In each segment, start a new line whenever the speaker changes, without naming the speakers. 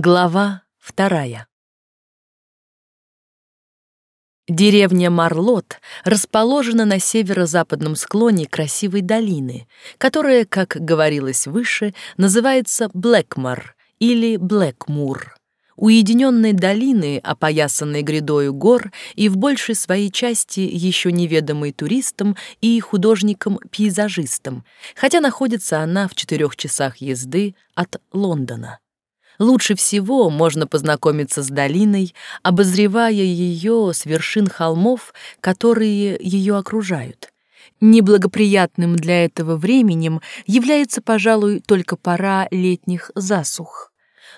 Глава вторая. Деревня Марлот расположена на северо-западном склоне красивой долины, которая, как говорилось выше, называется Блэкмар или Блэкмур. Уединенной долины, опоясанной грядою гор и в большей своей части еще неведомой туристам и художникам-пейзажистам, хотя находится она в четырех часах езды от Лондона. Лучше всего можно познакомиться с долиной, обозревая ее с вершин холмов, которые ее окружают. Неблагоприятным для этого временем является, пожалуй, только пора летних засух.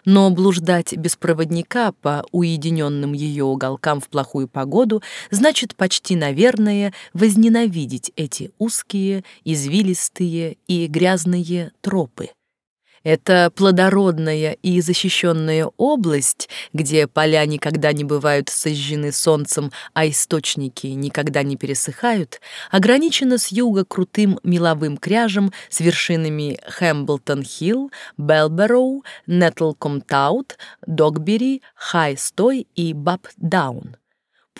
Но блуждать без проводника по уединенным ее уголкам в плохую погоду значит почти, наверное, возненавидеть эти узкие, извилистые и грязные тропы. Это плодородная и защищенная область, где поля никогда не бывают сожжены солнцем, а источники никогда не пересыхают, ограничена с юга крутым меловым кряжем с вершинами Хэмблтон-Хилл, Белбероу, Нетлком-Таут, Догбери, Хай-Стой и Баб-Даун.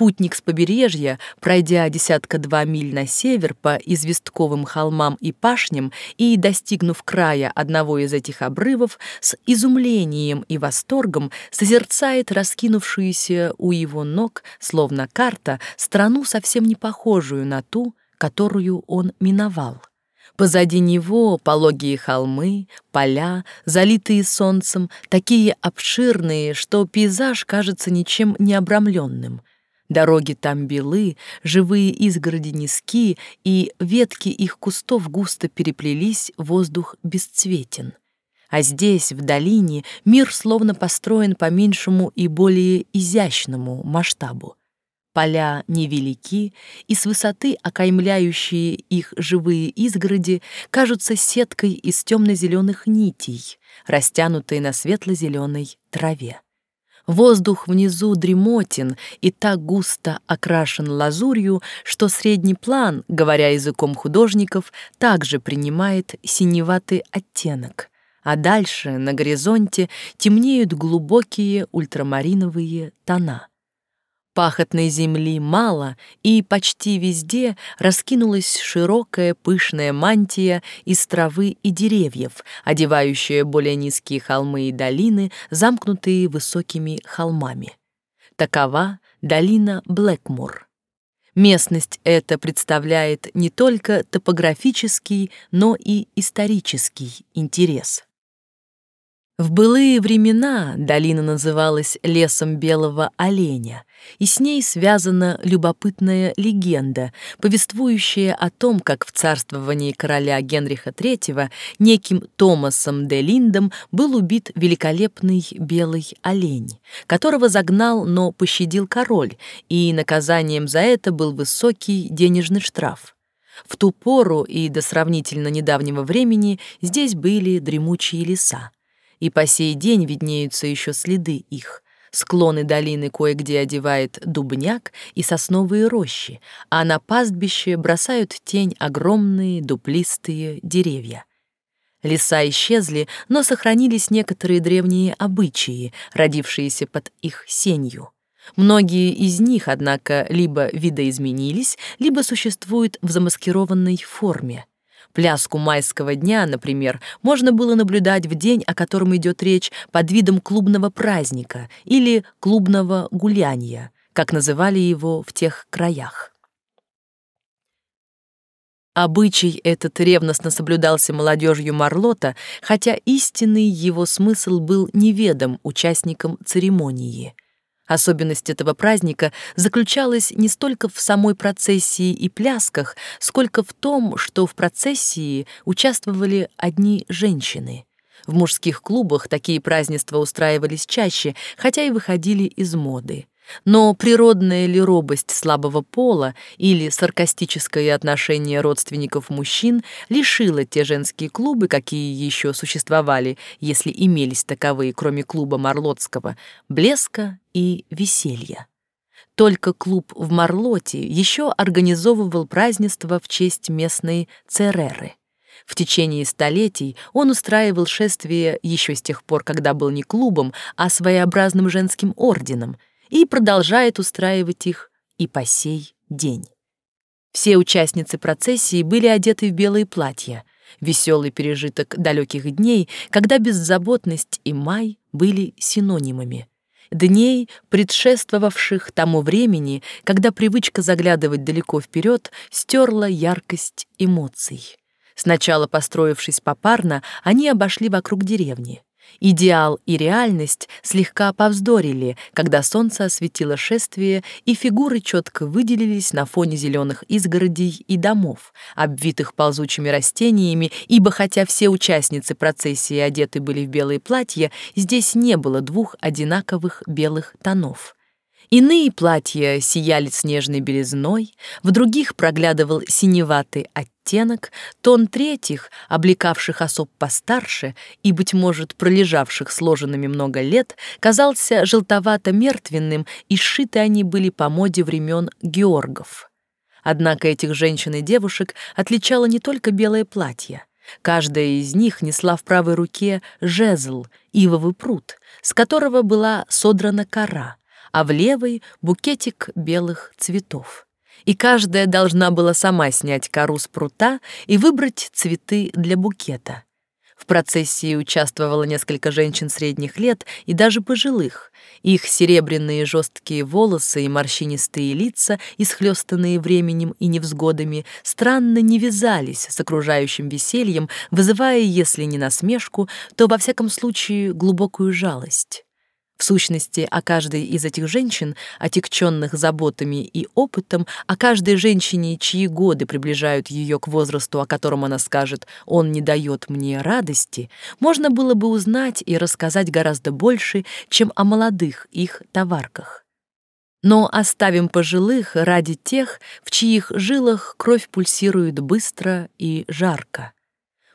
Путник с побережья, пройдя десятка-два миль на север по известковым холмам и пашням и достигнув края одного из этих обрывов, с изумлением и восторгом созерцает раскинувшуюся у его ног, словно карта, страну совсем не похожую на ту, которую он миновал. Позади него пологие холмы, поля, залитые солнцем, такие обширные, что пейзаж кажется ничем не обрамленным. Дороги там белы, живые изгороди низки, и ветки их кустов густо переплелись, воздух бесцветен. А здесь, в долине, мир словно построен по меньшему и более изящному масштабу. Поля невелики, и с высоты окаймляющие их живые изгороди кажутся сеткой из темно-зеленых нитей, растянутой на светло-зеленой траве. Воздух внизу дремотен и так густо окрашен лазурью, что средний план, говоря языком художников, также принимает синеватый оттенок, а дальше на горизонте темнеют глубокие ультрамариновые тона. Пахотной земли мало, и почти везде раскинулась широкая пышная мантия из травы и деревьев, одевающая более низкие холмы и долины, замкнутые высокими холмами. Такова долина Блэкмур. Местность эта представляет не только топографический, но и исторический интерес. В былые времена долина называлась лесом белого оленя, и с ней связана любопытная легенда, повествующая о том, как в царствовании короля Генриха III неким Томасом де Линдом был убит великолепный белый олень, которого загнал, но пощадил король, и наказанием за это был высокий денежный штраф. В ту пору и до сравнительно недавнего времени здесь были дремучие леса и по сей день виднеются еще следы их. Склоны долины кое-где одевает дубняк и сосновые рощи, а на пастбище бросают тень огромные дуплистые деревья. Леса исчезли, но сохранились некоторые древние обычаи, родившиеся под их сенью. Многие из них, однако, либо видоизменились, либо существуют в замаскированной форме. Пляску майского дня, например, можно было наблюдать в день, о котором идет речь, под видом клубного праздника или клубного гуляния, как называли его в тех краях. Обычай этот ревностно соблюдался молодежью Марлота, хотя истинный его смысл был неведом участникам церемонии — Особенность этого праздника заключалась не столько в самой процессии и плясках, сколько в том, что в процессии участвовали одни женщины. В мужских клубах такие празднества устраивались чаще, хотя и выходили из моды. Но природная ли робость слабого пола или саркастическое отношение родственников мужчин лишило те женские клубы, какие еще существовали, если имелись таковые, кроме клуба Марлотского, блеска и веселья. Только клуб в Марлоте еще организовывал празднество в честь местной Цереры. В течение столетий он устраивал шествия еще с тех пор, когда был не клубом, а своеобразным женским орденом, и продолжает устраивать их и по сей день. Все участницы процессии были одеты в белые платья, веселый пережиток далеких дней, когда беззаботность и май были синонимами. Дней, предшествовавших тому времени, когда привычка заглядывать далеко вперед стерла яркость эмоций. Сначала построившись попарно, они обошли вокруг деревни. Идеал и реальность слегка повздорили, когда солнце осветило шествие, и фигуры четко выделились на фоне зеленых изгородей и домов, обвитых ползучими растениями, ибо хотя все участницы процессии одеты были в белые платья, здесь не было двух одинаковых белых тонов. Иные платья сияли снежной белизной, в других проглядывал синеватый оттенок, тон третьих, облекавших особ постарше и, быть может, пролежавших сложенными много лет, казался желтовато-мертвенным, и сшиты они были по моде времен Георгов. Однако этих женщин и девушек отличало не только белое платье. Каждая из них несла в правой руке жезл, ивовый пруд, с которого была содрана кора — а в левой — букетик белых цветов. И каждая должна была сама снять кору с прута и выбрать цветы для букета. В процессии участвовало несколько женщин средних лет и даже пожилых. Их серебряные жесткие волосы и морщинистые лица, исхлестанные временем и невзгодами, странно не вязались с окружающим весельем, вызывая, если не насмешку, то, во всяком случае, глубокую жалость. В сущности, о каждой из этих женщин, отягченных заботами и опытом, о каждой женщине, чьи годы приближают ее к возрасту, о котором она скажет «он не дает мне радости», можно было бы узнать и рассказать гораздо больше, чем о молодых их товарках. Но оставим пожилых ради тех, в чьих жилах кровь пульсирует быстро и жарко.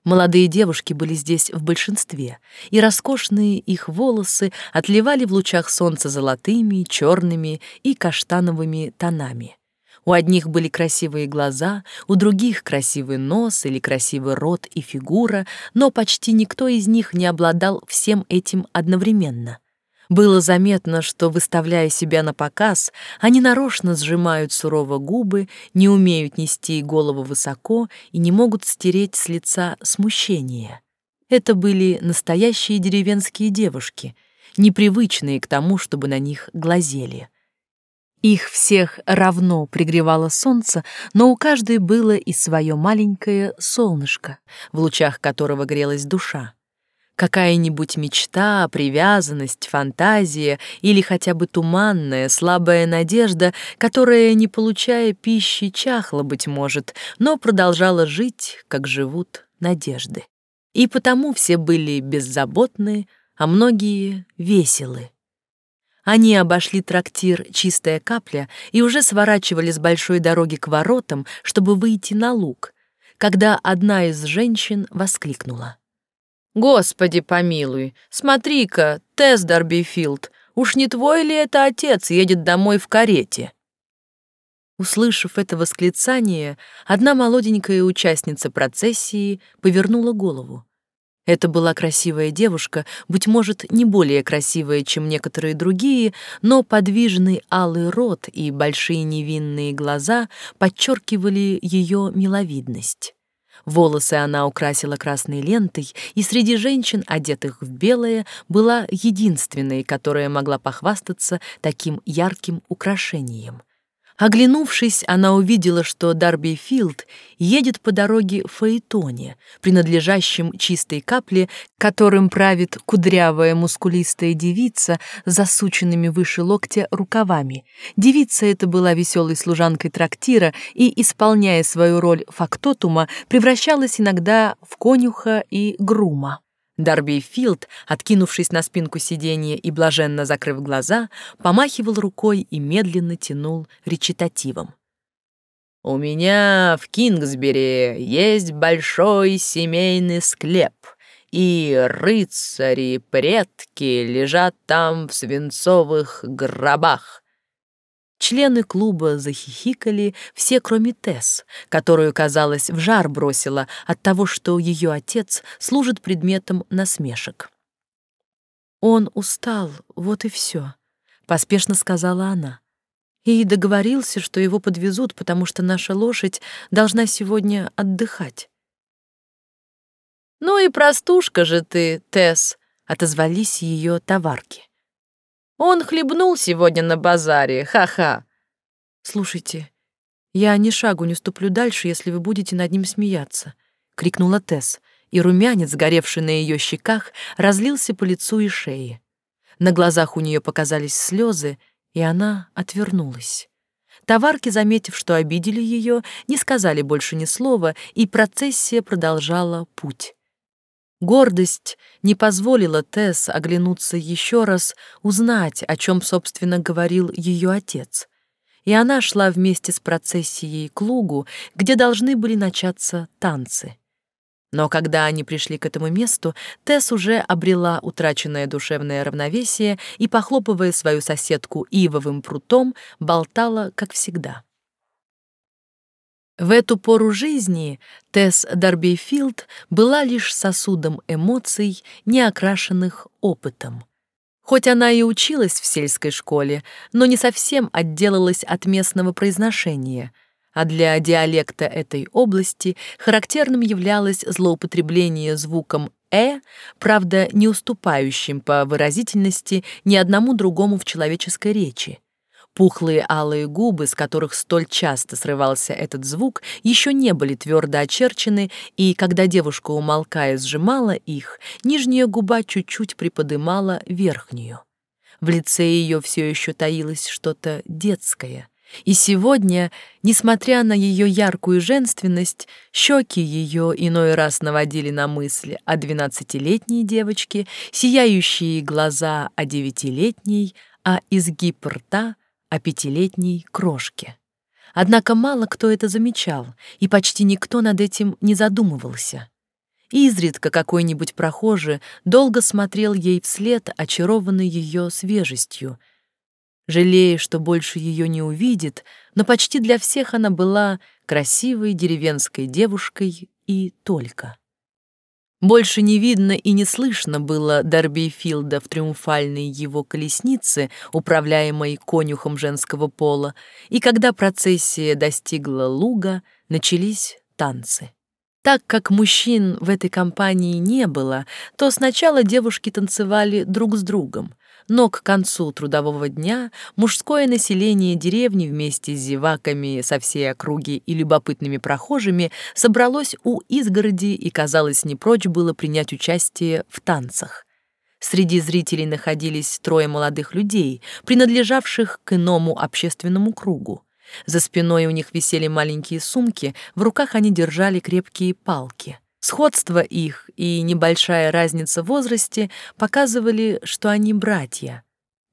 Молодые девушки были здесь в большинстве, и роскошные их волосы отливали в лучах солнца золотыми, черными и каштановыми тонами. У одних были красивые глаза, у других красивый нос или красивый рот и фигура, но почти никто из них не обладал всем этим одновременно. Было заметно, что, выставляя себя на показ, они нарочно сжимают сурово губы, не умеют нести голову высоко и не могут стереть с лица смущение. Это были настоящие деревенские девушки, непривычные к тому, чтобы на них глазели. Их всех равно пригревало солнце, но у каждой было и свое маленькое солнышко, в лучах которого грелась душа. Какая-нибудь мечта, привязанность, фантазия или хотя бы туманная, слабая надежда, которая, не получая пищи, чахла, быть может, но продолжала жить, как живут надежды. И потому все были беззаботны, а многие — веселы. Они обошли трактир «Чистая капля» и уже сворачивали с большой дороги к воротам, чтобы выйти на луг, когда одна из женщин воскликнула. Господи помилуй, смотри-ка, Тесс Дарбифилд, уж не твой ли это отец едет домой в карете?» Услышав это восклицание, одна молоденькая участница процессии повернула голову. Это была красивая девушка, быть может, не более красивая, чем некоторые другие, но подвижный алый рот и большие невинные глаза подчеркивали ее миловидность. Волосы она украсила красной лентой, и среди женщин, одетых в белое, была единственной, которая могла похвастаться таким ярким украшением — Оглянувшись, она увидела, что Дарби Филд едет по дороге в Фаэтоне, принадлежащем чистой капле, которым правит кудрявая мускулистая девица с засученными выше локтя рукавами. Девица эта была веселой служанкой трактира и, исполняя свою роль фактотума, превращалась иногда в конюха и грума. Дарби Филд, откинувшись на спинку сиденья и блаженно закрыв глаза, помахивал рукой и медленно тянул речитативом. «У меня в Кингсбери есть большой семейный склеп, и рыцари, предки лежат там в свинцовых гробах. Члены клуба захихикали, все кроме Тесс, которую, казалось, в жар бросила от того, что ее отец служит предметом насмешек. «Он устал, вот и все», — поспешно сказала она. И договорился, что его подвезут, потому что наша лошадь должна сегодня отдыхать. «Ну и простушка же ты, Тесс», — отозвались ее товарки. Он хлебнул сегодня на базаре, ха-ха. Слушайте, я ни шагу не ступлю дальше, если вы будете над ним смеяться, крикнула Тесс, и румянец, горевший на ее щеках, разлился по лицу и шее. На глазах у нее показались слезы, и она отвернулась. Товарки, заметив, что обидели ее, не сказали больше ни слова, и процессия продолжала путь. Гордость не позволила Тесс оглянуться еще раз, узнать, о чем, собственно, говорил ее отец. И она шла вместе с процессией к лугу, где должны были начаться танцы. Но когда они пришли к этому месту, Тесс уже обрела утраченное душевное равновесие и, похлопывая свою соседку ивовым прутом, болтала, как всегда. В эту пору жизни Тесс Дарбифилд была лишь сосудом эмоций, не окрашенных опытом. Хоть она и училась в сельской школе, но не совсем отделалась от местного произношения, а для диалекта этой области характерным являлось злоупотребление звуком «э», правда, не уступающим по выразительности ни одному другому в человеческой речи. Пухлые алые губы, с которых столь часто срывался этот звук, еще не были твердо очерчены, и когда девушка, умолкая, сжимала их, нижняя губа чуть-чуть приподымала верхнюю. В лице ее все еще таилось что-то детское. И сегодня, несмотря на ее яркую женственность, щеки ее иной раз наводили на мысли о двенадцатилетней девочке, сияющие глаза о девятилетней, а изгиб рта — о пятилетней крошке. Однако мало кто это замечал, и почти никто над этим не задумывался. Изредка какой-нибудь прохожий долго смотрел ей вслед, очарованный ее свежестью. Жалея, что больше ее не увидит, но почти для всех она была красивой деревенской девушкой и только. Больше не видно и не слышно было Дарби Филда в триумфальной его колеснице, управляемой конюхом женского пола, и когда процессия достигла луга, начались танцы. Так как мужчин в этой компании не было, то сначала девушки танцевали друг с другом — но к концу трудового дня мужское население деревни вместе с зеваками со всей округи и любопытными прохожими собралось у изгороди и, казалось, не прочь было принять участие в танцах. Среди зрителей находились трое молодых людей, принадлежавших к иному общественному кругу. За спиной у них висели маленькие сумки, в руках они держали крепкие палки — Сходство их и небольшая разница в возрасте показывали, что они братья.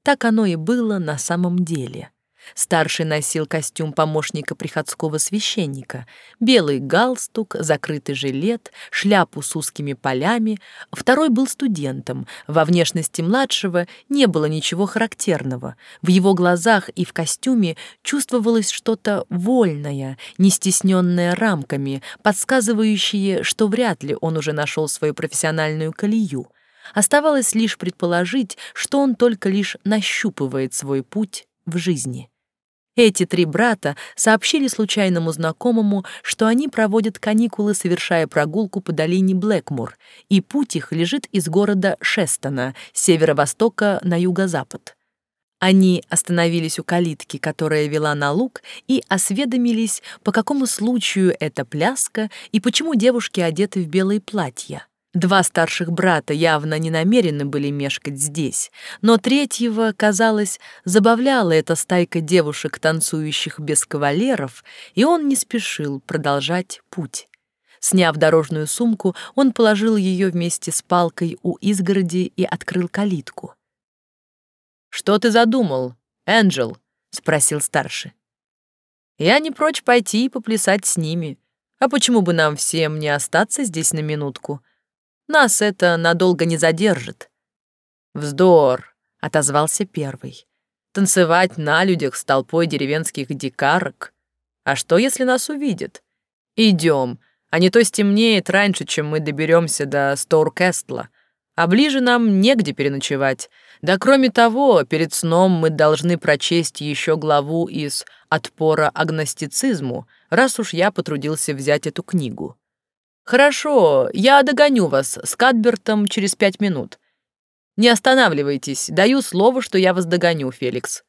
Так оно и было на самом деле. Старший носил костюм помощника приходского священника, белый галстук, закрытый жилет, шляпу с узкими полями. Второй был студентом. Во внешности младшего не было ничего характерного. В его глазах и в костюме чувствовалось что-то вольное, не стесненное рамками, подсказывающее, что вряд ли он уже нашел свою профессиональную колею. Оставалось лишь предположить, что он только лишь нащупывает свой путь в жизни. Эти три брата сообщили случайному знакомому, что они проводят каникулы, совершая прогулку по долине Блэкмур, и путь их лежит из города Шестона, с северо-востока на юго-запад. Они остановились у калитки, которая вела на луг, и осведомились, по какому случаю эта пляска и почему девушки одеты в белые платья. Два старших брата явно не намерены были мешкать здесь, но третьего, казалось, забавляла эта стайка девушек, танцующих без кавалеров, и он не спешил продолжать путь. Сняв дорожную сумку, он положил ее вместе с палкой у изгороди и открыл калитку. «Что ты задумал, Энджел?» — спросил старший. «Я не прочь пойти и поплясать с ними. А почему бы нам всем не остаться здесь на минутку?» Нас это надолго не задержит». «Вздор», — отозвался первый. Танцевать на людях с толпой деревенских дикарок? А что, если нас увидят? Идем, а не то стемнеет раньше, чем мы доберемся до Стоуркестла. А ближе нам негде переночевать. Да кроме того, перед сном мы должны прочесть еще главу из «Отпора агностицизму», раз уж я потрудился взять эту книгу. Хорошо, я догоню вас с Кадбертом через пять минут. Не останавливайтесь, даю слово, что я вас догоню, Феликс.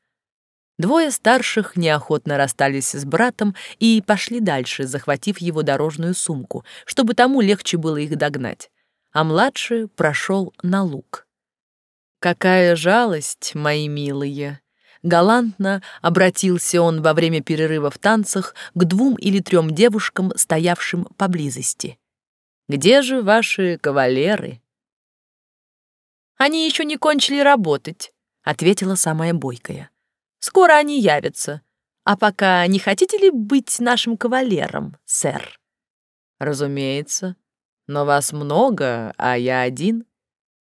Двое старших неохотно расстались с братом и пошли дальше, захватив его дорожную сумку, чтобы тому легче было их догнать. А младший прошел на луг. «Какая жалость, мои милые!» Галантно обратился он во время перерыва в танцах к двум или трем девушкам, стоявшим поблизости. «Где же ваши кавалеры?» «Они еще не кончили работать», — ответила самая бойкая. Скоро они явятся. А пока не хотите ли быть нашим кавалером, сэр? Разумеется. Но вас много, а я один.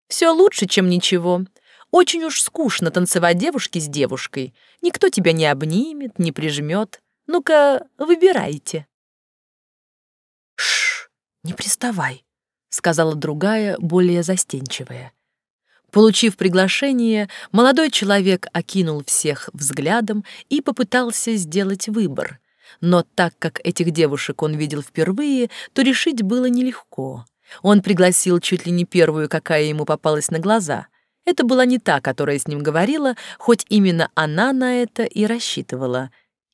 Все лучше, чем ничего. Очень уж скучно танцевать девушки с девушкой. Никто тебя не обнимет, не прижмет. Ну-ка, выбирайте. Шш, не приставай, сказала другая, более застенчивая. Получив приглашение, молодой человек окинул всех взглядом и попытался сделать выбор. Но так как этих девушек он видел впервые, то решить было нелегко. Он пригласил чуть ли не первую, какая ему попалась на глаза. Это была не та, которая с ним говорила, хоть именно она на это и рассчитывала.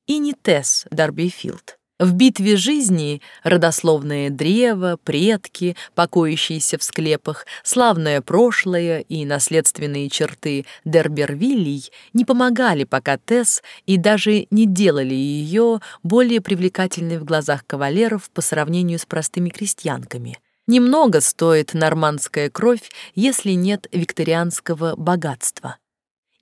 И не Тесс Дарбифилд. В битве жизни родословное древо, предки, покоящиеся в склепах, славное прошлое и наследственные черты Дербервиллей не помогали пока Тесс и даже не делали ее более привлекательной в глазах кавалеров по сравнению с простыми крестьянками. Немного стоит нормандская кровь, если нет викторианского богатства.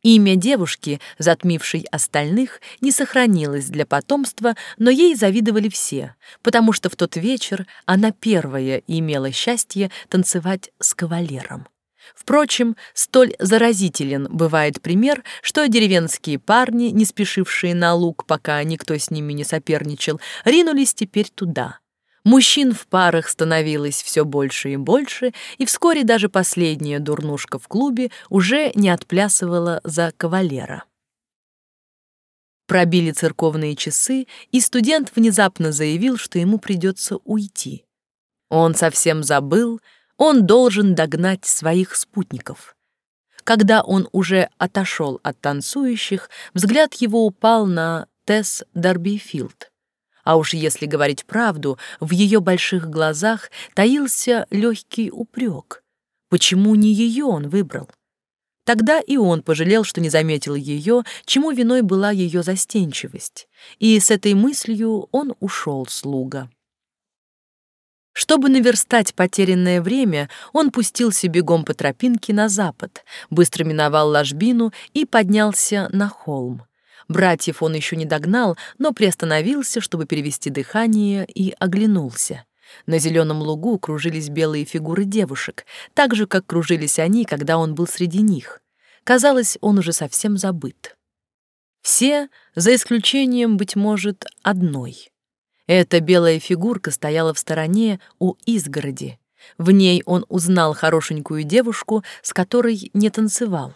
Имя девушки, затмившей остальных, не сохранилось для потомства, но ей завидовали все, потому что в тот вечер она первая имела счастье танцевать с кавалером. Впрочем, столь заразителен бывает пример, что деревенские парни, не спешившие на луг, пока никто с ними не соперничал, ринулись теперь туда — Мужчин в парах становилось все больше и больше, и вскоре даже последняя дурнушка в клубе уже не отплясывала за кавалера. Пробили церковные часы, и студент внезапно заявил, что ему придется уйти. Он совсем забыл, он должен догнать своих спутников. Когда он уже отошел от танцующих, взгляд его упал на Тесс Дарбифилд. А уж если говорить правду, в ее больших глазах таился легкий упрек. Почему не ее он выбрал? Тогда и он пожалел, что не заметил ее, чему виной была ее застенчивость. И с этой мыслью он ушел с луга. Чтобы наверстать потерянное время, он пустился бегом по тропинке на запад, быстро миновал ложбину и поднялся на холм. Братьев он еще не догнал, но приостановился, чтобы перевести дыхание, и оглянулся. На зеленом лугу кружились белые фигуры девушек, так же, как кружились они, когда он был среди них. Казалось, он уже совсем забыт. Все, за исключением, быть может, одной. Эта белая фигурка стояла в стороне у изгороди. В ней он узнал хорошенькую девушку, с которой не танцевал.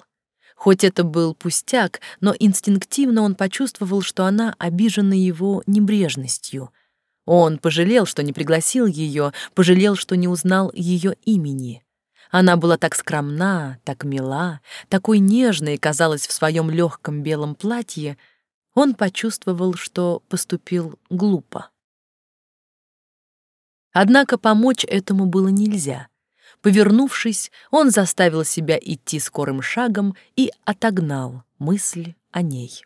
Хоть это был пустяк, но инстинктивно он почувствовал, что она обижена его небрежностью. Он пожалел, что не пригласил ее, пожалел, что не узнал ее имени. Она была так скромна, так мила, такой нежной казалась в своем легком белом платье. Он почувствовал, что поступил глупо. Однако помочь этому было нельзя — Повернувшись, он заставил себя идти скорым шагом и отогнал мысли о ней.